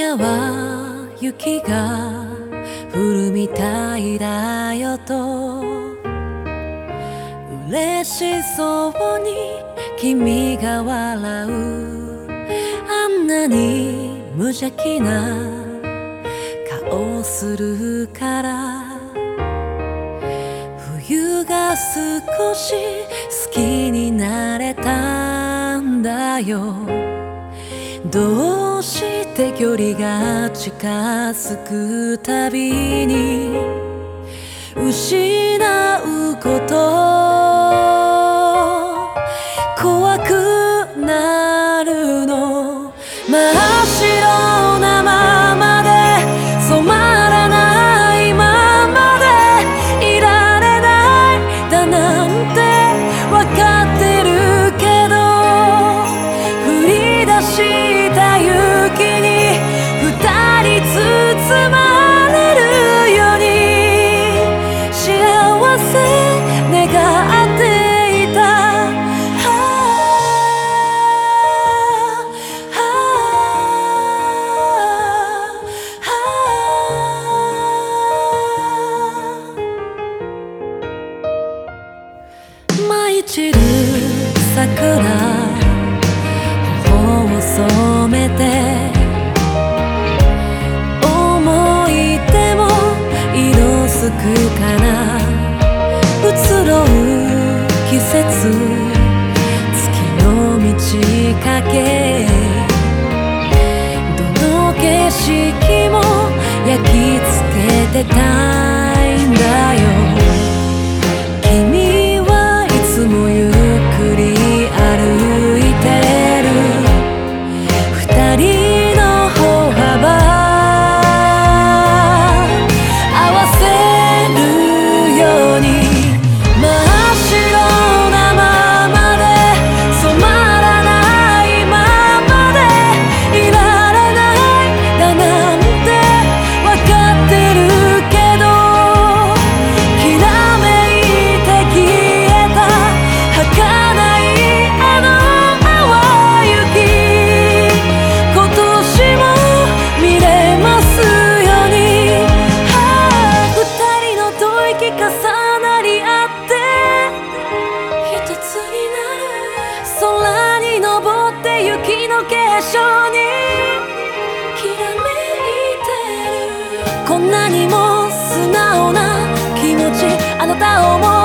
夜は雪が降るみたいだよと。嬉しそうに君が笑う。あんなに無邪気な顔するから。冬が少し好きになれたんだよ。どうして距離が近づくたびに失うこと桜頬を染めて。思い出も色づくから移ろう季節。月の満ち欠け。どの景色も焼き付けてたいんだよ。き重なり合って一つになる空に登って雪の結晶にきらめいてる。こんなにも素直な気持ちあなたを思う。